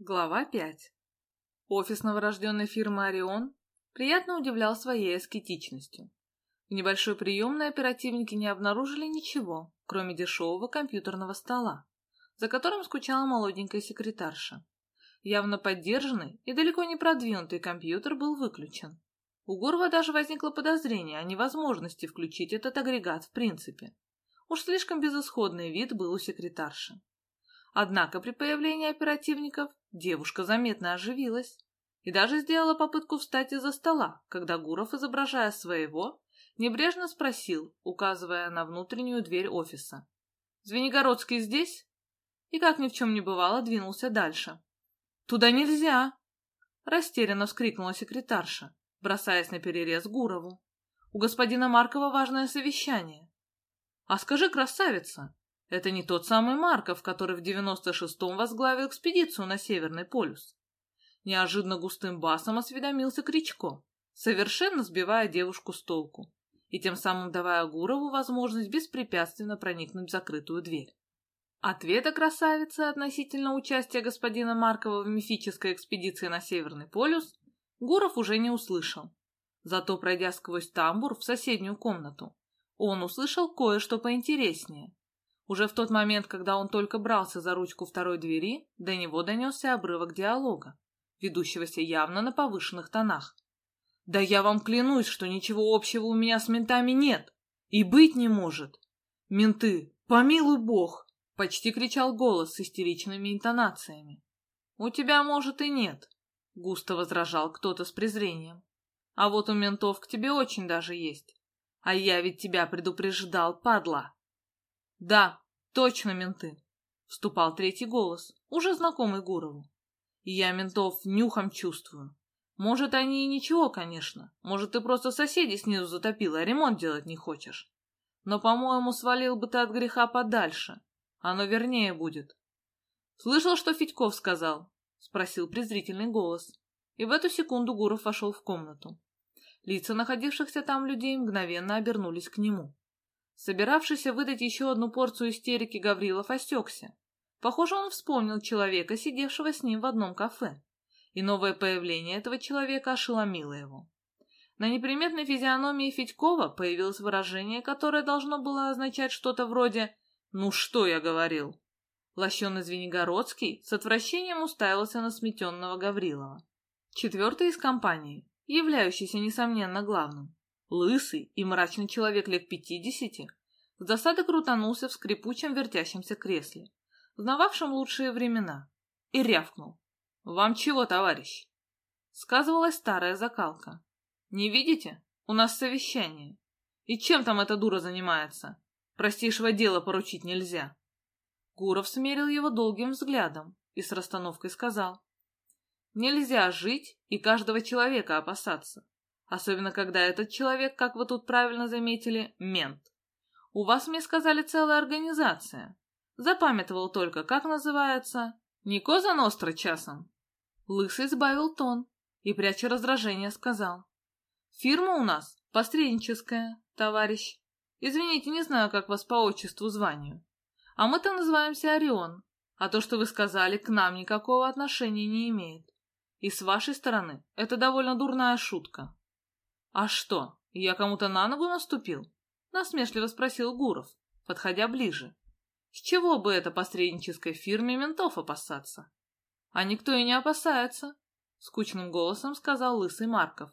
Глава 5. Офис новорожденной фирмы «Орион» приятно удивлял своей аскетичностью. В небольшой приемной оперативники не обнаружили ничего, кроме дешевого компьютерного стола, за которым скучала молоденькая секретарша. Явно поддержанный и далеко не продвинутый компьютер был выключен. У Гурова даже возникло подозрение о невозможности включить этот агрегат в принципе. Уж слишком безысходный вид был у секретарши. Однако при появлении оперативников девушка заметно оживилась и даже сделала попытку встать из-за стола, когда Гуров, изображая своего, небрежно спросил, указывая на внутреннюю дверь офиса. «Звенигородский здесь?» И, как ни в чем не бывало, двинулся дальше. «Туда нельзя!» Растерянно вскрикнула секретарша, бросаясь на перерез Гурову. «У господина Маркова важное совещание». «А скажи, красавица, это не тот самый Марков, который в 96-м возглавил экспедицию на Северный полюс. Неожиданно густым басом осведомился Кричко, совершенно сбивая девушку с толку и тем самым давая Гурову возможность беспрепятственно проникнуть в закрытую дверь. Ответа красавицы относительно участия господина Маркова в мифической экспедиции на Северный полюс Гуров уже не услышал. Зато, пройдя сквозь тамбур в соседнюю комнату, он услышал кое-что поинтереснее. Уже в тот момент, когда он только брался за ручку второй двери, до него донесся обрывок диалога, ведущегося явно на повышенных тонах. «Да я вам клянусь, что ничего общего у меня с ментами нет! И быть не может! Менты, помилуй бог!» — почти кричал голос с истеричными интонациями. «У тебя, может, и нет», — густо возражал кто-то с презрением. «А вот у ментов к тебе очень даже есть. А я ведь тебя предупреждал, падла!» «Да, точно менты», — вступал третий голос, уже знакомый Гурову. «И я ментов нюхом чувствую. Может, они и ничего, конечно. Может, ты просто соседей снизу затопил, а ремонт делать не хочешь. Но, по-моему, свалил бы ты от греха подальше. Оно вернее будет». «Слышал, что Федьков сказал?» — спросил презрительный голос. И в эту секунду Гуров вошел в комнату. Лица находившихся там людей мгновенно обернулись к нему. Собиравшийся выдать еще одну порцию истерики Гаврилов осекся. Похоже, он вспомнил человека, сидевшего с ним в одном кафе. И новое появление этого человека ошеломило его. На неприметной физиономии Федькова появилось выражение, которое должно было означать что-то вроде «Ну что я говорил?». Лощеный Звенигородский с отвращением уставился на сметенного Гаврилова. Четвертый из компании, являющийся, несомненно, главным, Лысый и мрачный человек лет пятидесяти с досады крутанулся в скрипучем вертящемся кресле, знававшем лучшие времена, и рявкнул. «Вам чего, товарищ?» Сказывалась старая закалка. «Не видите? У нас совещание. И чем там эта дура занимается? Простейшего дела поручить нельзя». Гуров смерил его долгим взглядом и с расстановкой сказал. «Нельзя жить и каждого человека опасаться. Особенно, когда этот человек, как вы тут правильно заметили, мент. У вас, мне сказали, целая организация. Запамятовал только, как называется. Не Коза Ностра часом? Лысый сбавил тон и, пряча раздражение, сказал. Фирма у нас посредническая, товарищ. Извините, не знаю, как вас по отчеству званию. А мы-то называемся Орион, а то, что вы сказали, к нам никакого отношения не имеет. И с вашей стороны это довольно дурная шутка. «А что, я кому-то на ногу наступил?» — насмешливо спросил Гуров, подходя ближе. «С чего бы это посреднической фирме ментов опасаться?» «А никто и не опасается», — скучным голосом сказал лысый Марков.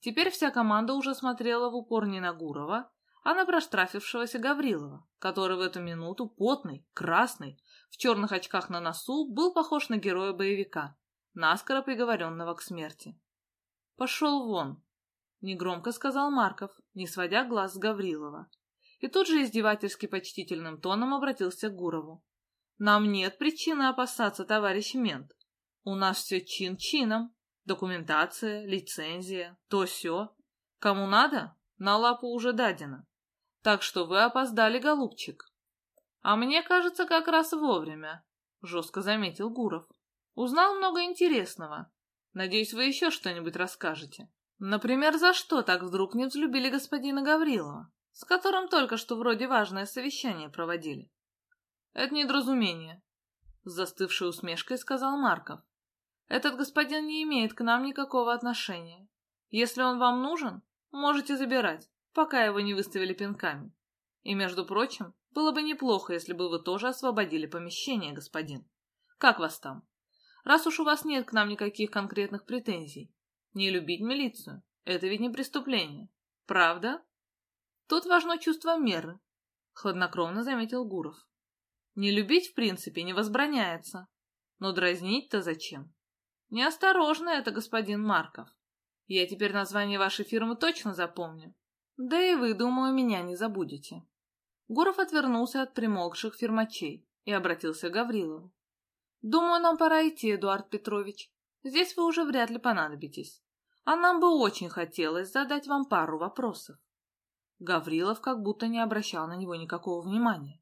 Теперь вся команда уже смотрела в упор не на Гурова, а на проштрафившегося Гаврилова, который в эту минуту потный, красный, в черных очках на носу, был похож на героя боевика, наскоро приговоренного к смерти. «Пошел вон!» Негромко сказал Марков, не сводя глаз с Гаврилова. И тут же издевательски почтительным тоном обратился к Гурову. «Нам нет причины опасаться, товарищ мент. У нас все чин-чином. Документация, лицензия, то-сё. Кому надо, на лапу уже дадено. Так что вы опоздали, голубчик». «А мне кажется, как раз вовремя», — жестко заметил Гуров. «Узнал много интересного. Надеюсь, вы еще что-нибудь расскажете». Например, за что так вдруг не взлюбили господина Гаврилова, с которым только что вроде важное совещание проводили? Это недоразумение, с застывшей усмешкой сказал Марков Этот господин не имеет к нам никакого отношения. Если он вам нужен, можете забирать, пока его не выставили пинками. И, между прочим, было бы неплохо, если бы вы тоже освободили помещение, господин. Как вас там? Раз уж у вас нет к нам никаких конкретных претензий, не любить милицию — это ведь не преступление. Правда? Тут важно чувство меры, — хладнокровно заметил Гуров. Не любить, в принципе, не возбраняется. Но дразнить-то зачем? Неосторожно это, господин Марков. Я теперь название вашей фирмы точно запомню. Да и вы, думаю, меня не забудете. Гуров отвернулся от примолкших фирмачей и обратился к Гаврилову. «Думаю, нам пора идти, Эдуард Петрович. Здесь вы уже вряд ли понадобитесь. А нам бы очень хотелось задать вам пару вопросов». Гаврилов как будто не обращал на него никакого внимания.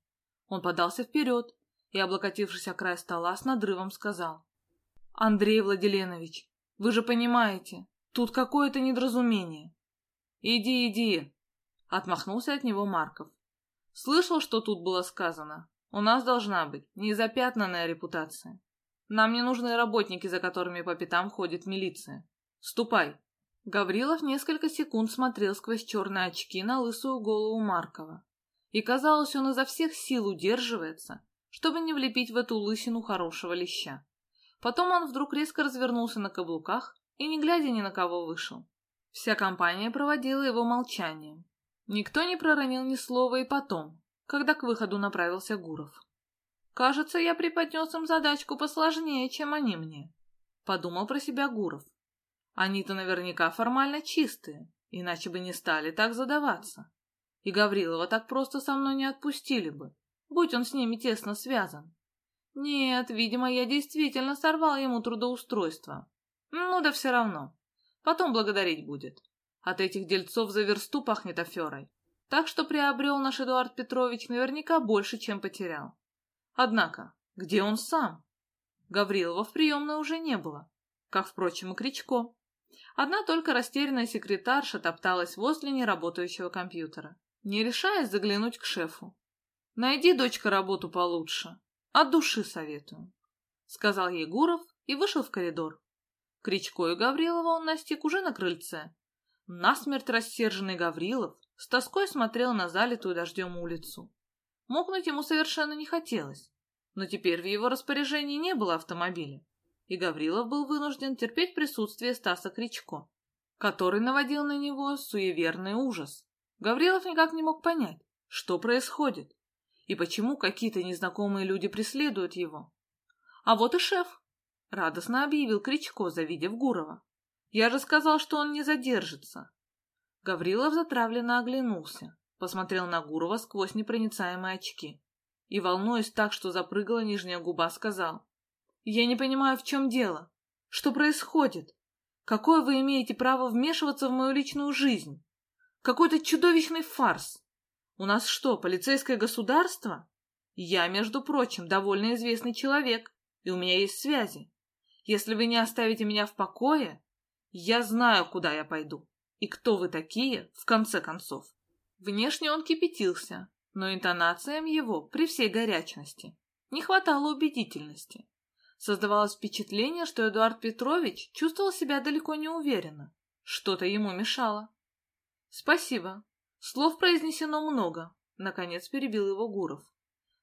Он подался вперед и, облокотившись о край стола, с надрывом сказал. «Андрей Владиленович, вы же понимаете, тут какое-то недоразумение». «Иди, иди!» — отмахнулся от него Марков. «Слышал, что тут было сказано? У нас должна быть незапятнанная репутация. Нам не нужны работники, за которыми по пятам ходит милиция. Ступай!» Гаврилов несколько секунд смотрел сквозь черные очки на лысую голову Маркова. И казалось, он изо всех сил удерживается, чтобы не влепить в эту лысину хорошего леща. Потом он вдруг резко развернулся на каблуках и, не глядя ни на кого, вышел. Вся компания проводила его молчанием. Никто не проронил ни слова и потом, когда к выходу направился Гуров. «Кажется, я преподнес им задачку посложнее, чем они мне», — подумал про себя Гуров. «Они-то наверняка формально чистые, иначе бы не стали так задаваться. И Гаврилова так просто со мной не отпустили бы, будь он с ними тесно связан. Нет, видимо, я действительно сорвал ему трудоустройство. Ну да все равно. Потом благодарить будет. От этих дельцов за версту пахнет аферой. Так что приобрел наш Эдуард Петрович наверняка больше, чем потерял. Однако, где он сам? Гаврилова в приемной уже не было, как, впрочем, и Кричко. Одна только растерянная секретарша топталась возле неработающего компьютера, не решаясь заглянуть к шефу. «Найди, дочка, работу получше. От души советую», — сказал ей Гуров и вышел в коридор. Кричко и Гаврилова он настиг уже на крыльце. Насмерть рассерженный Гаврилов с тоской смотрел на залитую дождем улицу. Мокнуть ему совершенно не хотелось, но теперь в его распоряжении не было автомобиля, и Гаврилов был вынужден терпеть присутствие Стаса Кричко, который наводил на него суеверный ужас. Гаврилов никак не мог понять, что происходит, и почему какие-то незнакомые люди преследуют его. А вот и шеф. — радостно объявил Кричко, завидев Гурова. «Я же сказал, что он не задержится». Гаврилов затравленно оглянулся, посмотрел на Гурова сквозь непроницаемые очки и, волнуясь так, что запрыгала нижняя губа, сказал. «Я не понимаю, в чем дело. Что происходит? Какое вы имеете право вмешиваться в мою личную жизнь? Какой-то чудовищный фарс. У нас что, полицейское государство? Я, между прочим, довольно известный человек, и у меня есть связи. Если вы не оставите меня в покое, я знаю, куда я пойду. И кто вы такие, в конце концов. Внешне он кипятился, но интонациям его, при всей горячности, не хватало убедительности. Создавалось впечатление, что Эдуард Петрович чувствовал себя далеко не уверенно. Что-то ему мешало. «Спасибо. Слов произнесено много», — наконец перебил его Гуров.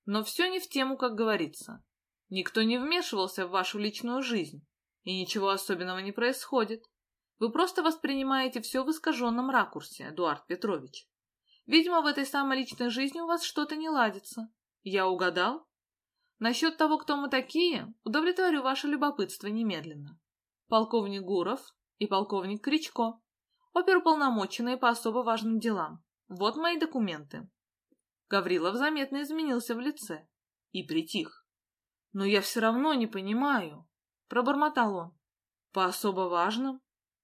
«Но все не в тему, как говорится. Никто не вмешивался в вашу личную жизнь, и ничего особенного не происходит. Вы просто воспринимаете все в искаженном ракурсе, Эдуард Петрович. Видимо, в этой самой личной жизни у вас что-то не ладится. Я угадал? Насчет того, кто мы такие, удовлетворю ваше любопытство немедленно. Полковник Гуров и полковник Кричко, оперуполномоченные по особо важным делам. Вот мои документы. Гаврилов заметно изменился в лице и притих. «Но я все равно не понимаю», — пробормотал он. «По особо важным?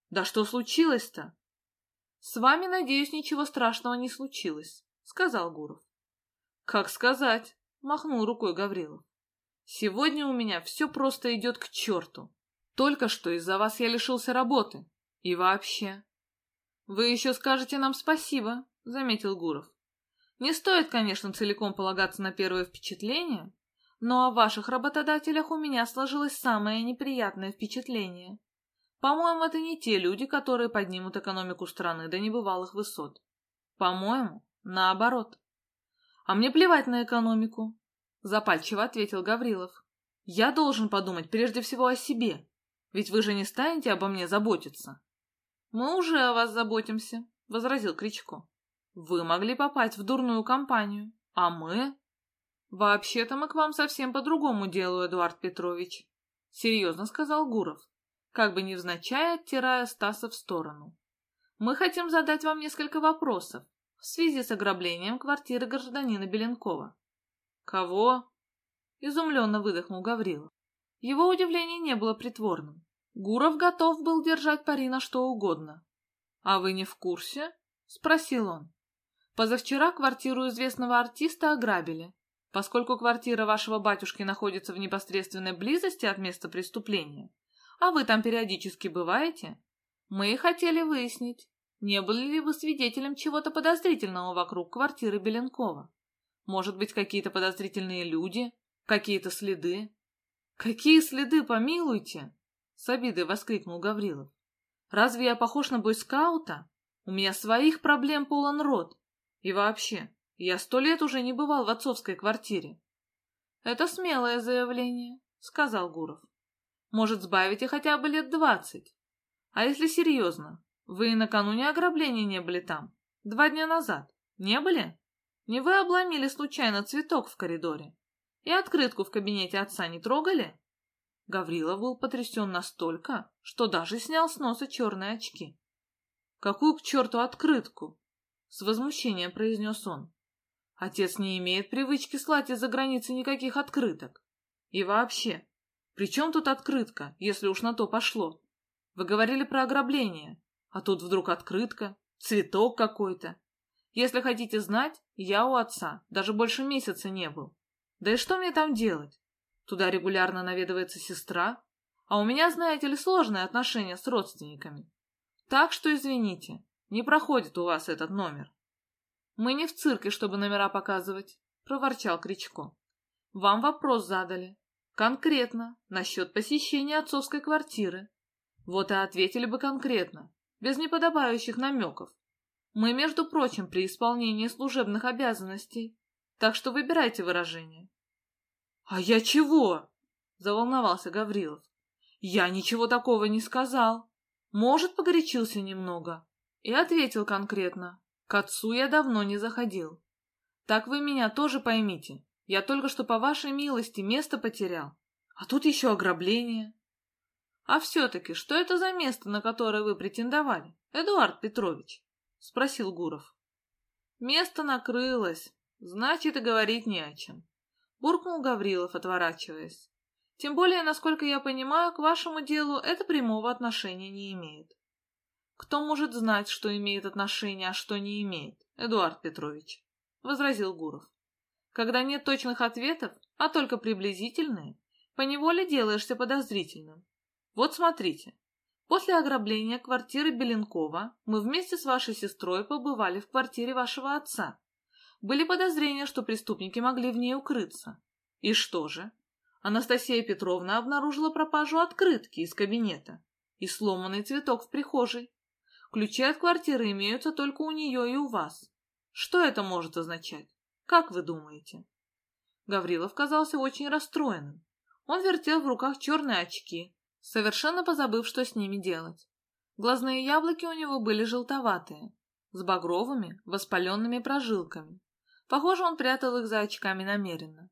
Да что случилось-то?» «С вами, надеюсь, ничего страшного не случилось», — сказал Гуров. «Как сказать?» — махнул рукой Гаврилов. «Сегодня у меня все просто идет к черту. Только что из-за вас я лишился работы. И вообще...» «Вы еще скажете нам спасибо», — заметил Гуров. «Не стоит, конечно, целиком полагаться на первое впечатление, Но о ваших работодателях у меня сложилось самое неприятное впечатление. По-моему, это не те люди, которые поднимут экономику страны до небывалых высот. По-моему, наоборот. А мне плевать на экономику, запальчиво ответил Гаврилов. Я должен подумать прежде всего о себе, ведь вы же не станете обо мне заботиться. Мы уже о вас заботимся, возразил Кричко. Вы могли попасть в дурную компанию, а мы... Вообще-то мы к вам совсем по другому делу, Эдуард Петрович, серьезно сказал Гуров, как бы невзначай оттирая Стаса в сторону. Мы хотим задать вам несколько вопросов в связи с ограблением квартиры гражданина Беленкова. Кого? Изумленно выдохнул Гаврилов. Его удивление не было притворным. Гуров готов был держать пари на что угодно. «А вы не в курсе?» — спросил он. «Позавчера квартиру известного артиста ограбили. Поскольку квартира вашего батюшки находится в непосредственной близости от места преступления, а вы там периодически бываете, мы хотели выяснить, не были ли вы свидетелем чего-то подозрительного вокруг квартиры Беленкова. Может быть, какие-то подозрительные люди, Какие-то следы. Какие следы, помилуйте? С обидой воскликнул Гаврилов. Разве я похож на бойскаута? У меня своих проблем полон рот. И вообще, я сто лет уже не бывал в отцовской квартире. Это смелое заявление, сказал Гуров. Может, сбавите хотя бы лет двадцать. А если серьезно, вы накануне ограбления не были там? Два дня назад. Не были? Не вы обломили случайно цветок в коридоре? И открытку в кабинете отца не трогали? Гаврилов был потрясен настолько, что даже снял с носа черные очки. «Какую к черту открытку?» — с возмущением произнес он. «Отец не имеет привычки слать из-за границы никаких открыток. И вообще, при чем тут открытка, если уж на то пошло? Вы говорили про ограбление, а тут вдруг открытка, цветок какой-то. Если хотите знать, я у отца даже больше месяца не был. Да и что мне там делать? Туда регулярно наведывается сестра, а у меня, знаете ли, сложные отношения с родственниками. Так что извините, не проходит у вас этот номер. Мы не в цирке, чтобы номера показывать, проворчал Кричко. Вам вопрос задали. Конкретно, насчет посещения отцовской квартиры. Вот и ответили бы конкретно, без неподобающих намеков. Мы, между прочим, при исполнении служебных обязанностей, так что выбирайте выражение. «А я чего?» — заволновался Гаврилов. «Я ничего такого не сказал. Может, погорячился немного?» И ответил конкретно. «К отцу я давно не заходил. Так вы меня тоже поймите. Я только что по вашей милости место потерял. А тут еще ограбление». «А все-таки, что это за место, на которое вы претендовали, Эдуард Петрович?» — спросил Гуров. «Место накрылось, значит, и говорить не о чем буркнул Гаврилов, отворачиваясь. Тем более, насколько я понимаю, к вашему делу это прямого отношения не имеет. Кто может знать, что имеет отношение, а что не имеет, Эдуард Петрович? возразил Гуров. Когда нет точных ответов, а только приблизительные, поневоле делаешься подозрительным. Вот смотрите. После ограбления квартиры Беленкова мы вместе с вашей сестрой побывали в квартире вашего отца. Были подозрения, что преступники могли в ней укрыться. И что же? Анастасия Петровна обнаружила пропажу открытки из кабинета и сломанный цветок в прихожей. Ключи от квартиры имеются только у нее и у вас. Что это может означать? Как вы думаете? Гаврилов казался очень расстроенным. Он вертел в руках черные очки, совершенно позабыв, что с ними делать. Глазные яблоки у него были желтоватые, с багровыми, воспаленными прожилками. Похоже, он прятал их за очками намеренно.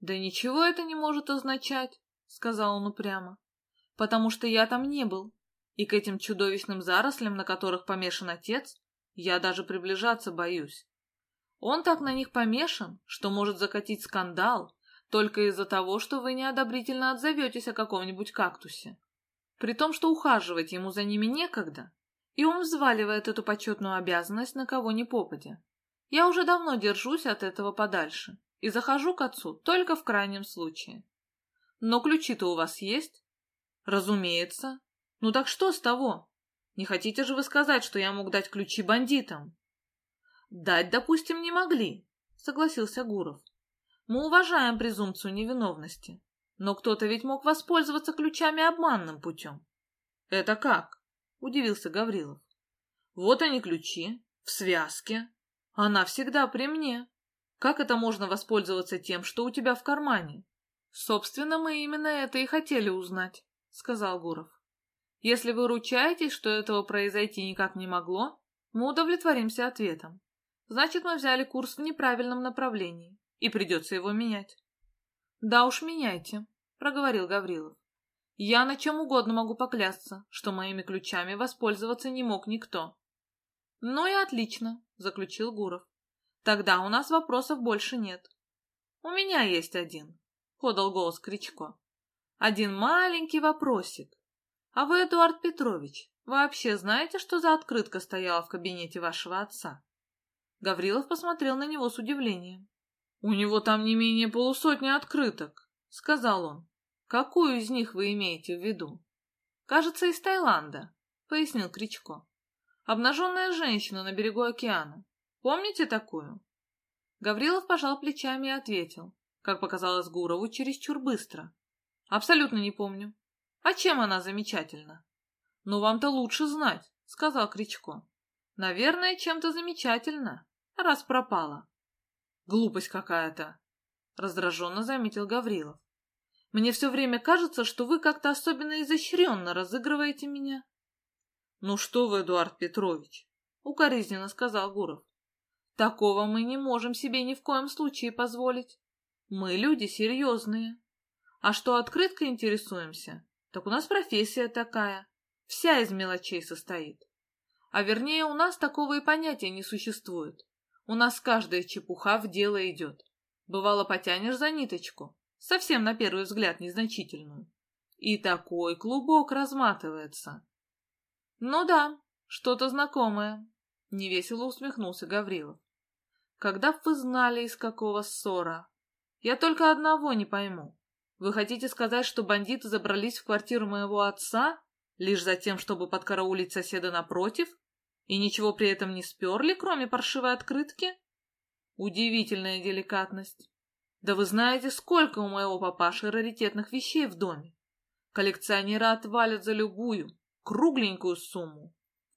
«Да ничего это не может означать», — сказал он упрямо, «потому что я там не был, и к этим чудовищным зарослям, на которых помешан отец, я даже приближаться боюсь. Он так на них помешан, что может закатить скандал только из-за того, что вы неодобрительно отзоветесь о каком-нибудь кактусе. При том, что ухаживать ему за ними некогда, и он взваливает эту почетную обязанность на кого ни попадя. Я уже давно держусь от этого подальше и захожу к отцу только в крайнем случае. Но ключи-то у вас есть? Разумеется. Ну так что с того? Не хотите же вы сказать, что я мог дать ключи бандитам? Дать, допустим, не могли, согласился Гуров. Мы уважаем презумпцию невиновности, но кто-то ведь мог воспользоваться ключами обманным путем. Это как? Удивился Гаврилов. Вот они ключи, в связке. Она всегда при мне. Как это можно воспользоваться тем, что у тебя в кармане? Собственно, мы именно это и хотели узнать, сказал Гуров. Если вы ручаетесь, что этого произойти никак не могло, мы удовлетворимся ответом. Значит, мы взяли курс в неправильном направлении, и придется его менять. Да уж меняйте, проговорил Гаврилов. Я на чем угодно могу поклясться, что моими ключами воспользоваться не мог никто. Ну и отлично, заключил Гуров. Тогда у нас вопросов больше нет. У меня есть один, подал голос Кричко. Один маленький вопросик. А вы, Эдуард Петрович, вообще знаете, что за открытка стояла в кабинете вашего отца? Гаврилов посмотрел на него с удивлением. У него там не менее полусотни открыток, сказал он. Какую из них вы имеете в виду? Кажется, из Таиланда, пояснил Кричко. Обнаженная женщина на берегу океана. Помните такую? Гаврилов пожал плечами и ответил, как показалось Гурову, чересчур быстро. Абсолютно не помню. А чем она замечательна? Ну, вам-то лучше знать, сказал Кричко. Наверное, чем-то замечательно, раз пропала. Глупость какая-то, раздраженно заметил Гаврилов. Мне все время кажется, что вы как-то особенно изощренно разыгрываете меня. «Ну что вы, Эдуард Петрович?» — укоризненно сказал Гуров. «Такого мы не можем себе ни в коем случае позволить. Мы люди серьезные. А что открытко интересуемся, так у нас профессия такая, вся из мелочей состоит. А вернее, у нас такого и понятия не существует. У нас каждая чепуха в дело идет. Бывало, потянешь за ниточку, совсем на первый взгляд незначительную, и такой клубок разматывается, «Ну да, что-то знакомое», — невесело усмехнулся Гаврилов. «Когда вы знали, из какого ссора? Я только одного не пойму. Вы хотите сказать, что бандиты забрались в квартиру моего отца лишь за тем, чтобы подкараулить соседа напротив, и ничего при этом не сперли, кроме паршивой открытки? Удивительная деликатность. Да вы знаете, сколько у моего папаши раритетных вещей в доме. Коллекционеры отвалят за любую, кругленькую сумму.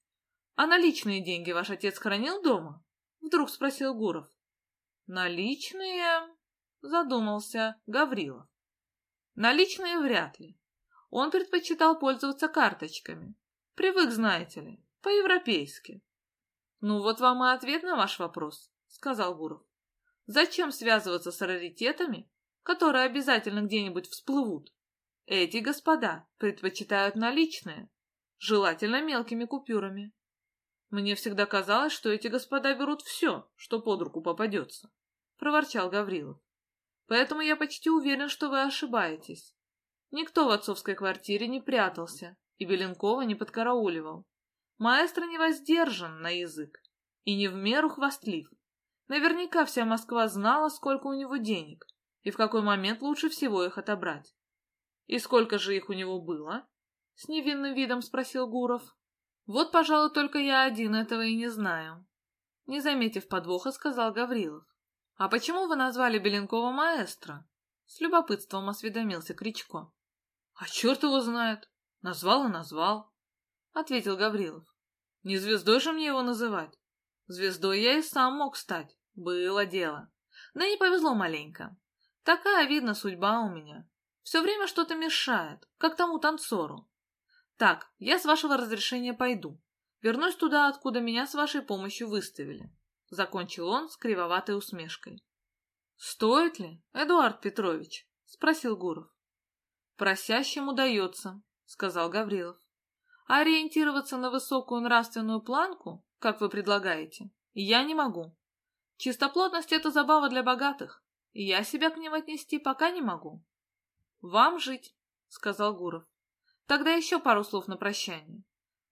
— А наличные деньги ваш отец хранил дома? — вдруг спросил Гуров. — Наличные? — задумался Гаврилов. — Наличные вряд ли. Он предпочитал пользоваться карточками. Привык, знаете ли, по-европейски. — Ну вот вам и ответ на ваш вопрос, — сказал Гуров. — Зачем связываться с раритетами, которые обязательно где-нибудь всплывут? Эти господа предпочитают наличные желательно мелкими купюрами. Мне всегда казалось, что эти господа берут все, что под руку попадется, — проворчал Гаврилов. Поэтому я почти уверен, что вы ошибаетесь. Никто в отцовской квартире не прятался и Беленкова не подкарауливал. Маэстро не воздержан на язык и не в меру хвастлив. Наверняка вся Москва знала, сколько у него денег и в какой момент лучше всего их отобрать. И сколько же их у него было? С невинным видом спросил Гуров. Вот, пожалуй, только я один этого и не знаю. Не заметив подвоха, сказал Гаврилов. А почему вы назвали Беленкова маэстро? С любопытством осведомился Кричко. А черт его знает. Назвал и назвал. Ответил Гаврилов. Не звездой же мне его называть. Звездой я и сам мог стать. Было дело. Да не повезло маленько. Такая, видно, судьба у меня. Все время что-то мешает, как тому танцору. Так, я с вашего разрешения пойду. Вернусь туда, откуда меня с вашей помощью выставили. Закончил он с кривоватой усмешкой. Стоит ли, Эдуард Петрович? Спросил Гуров. Просящим удается, сказал Гаврилов. А ориентироваться на высокую нравственную планку, как вы предлагаете, я не могу. Чистоплотность — это забава для богатых, и я себя к ним отнести пока не могу. — Вам жить, — сказал Гуров. Тогда еще пару слов на прощание.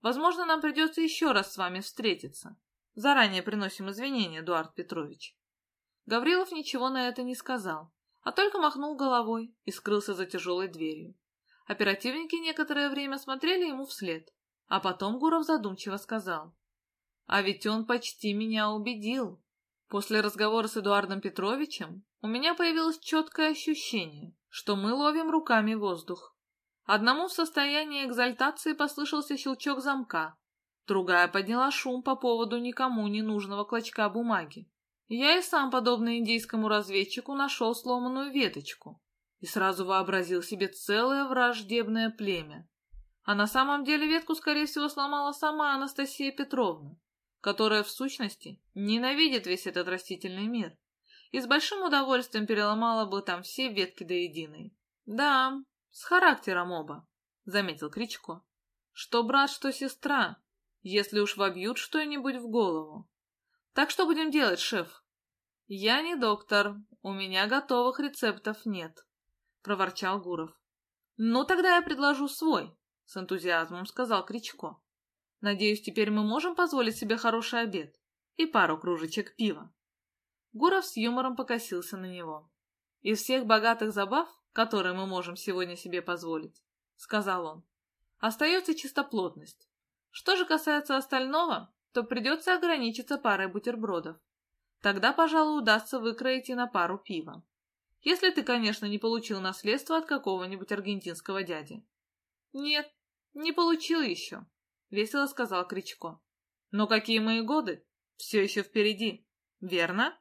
Возможно, нам придется еще раз с вами встретиться. Заранее приносим извинения, Эдуард Петрович. Гаврилов ничего на это не сказал, а только махнул головой и скрылся за тяжелой дверью. Оперативники некоторое время смотрели ему вслед, а потом Гуров задумчиво сказал. «А ведь он почти меня убедил. После разговора с Эдуардом Петровичем у меня появилось четкое ощущение, что мы ловим руками воздух. Одному в состоянии экзальтации послышался щелчок замка, другая подняла шум по поводу никому не нужного клочка бумаги. Я и сам, подобно индийскому разведчику, нашел сломанную веточку и сразу вообразил себе целое враждебное племя. А на самом деле ветку, скорее всего, сломала сама Анастасия Петровна, которая, в сущности, ненавидит весь этот растительный мир и с большим удовольствием переломала бы там все ветки до единой. Да, с характером оба, — заметил Кричко. Что брат, что сестра, если уж вобьют что-нибудь в голову. Так что будем делать, шеф? Я не доктор, у меня готовых рецептов нет, — проворчал Гуров. Ну, тогда я предложу свой, — с энтузиазмом сказал Кричко. Надеюсь, теперь мы можем позволить себе хороший обед и пару кружечек пива. Гуров с юмором покосился на него. Из всех богатых забав, которые мы можем сегодня себе позволить, — сказал он, — остается чистоплотность. Что же касается остального, то придется ограничиться парой бутербродов. Тогда, пожалуй, удастся выкроить и на пару пива. Если ты, конечно, не получил наследство от какого-нибудь аргентинского дяди. Нет, не получил еще, — весело сказал Кричко. Но какие мои годы? Все еще впереди, верно?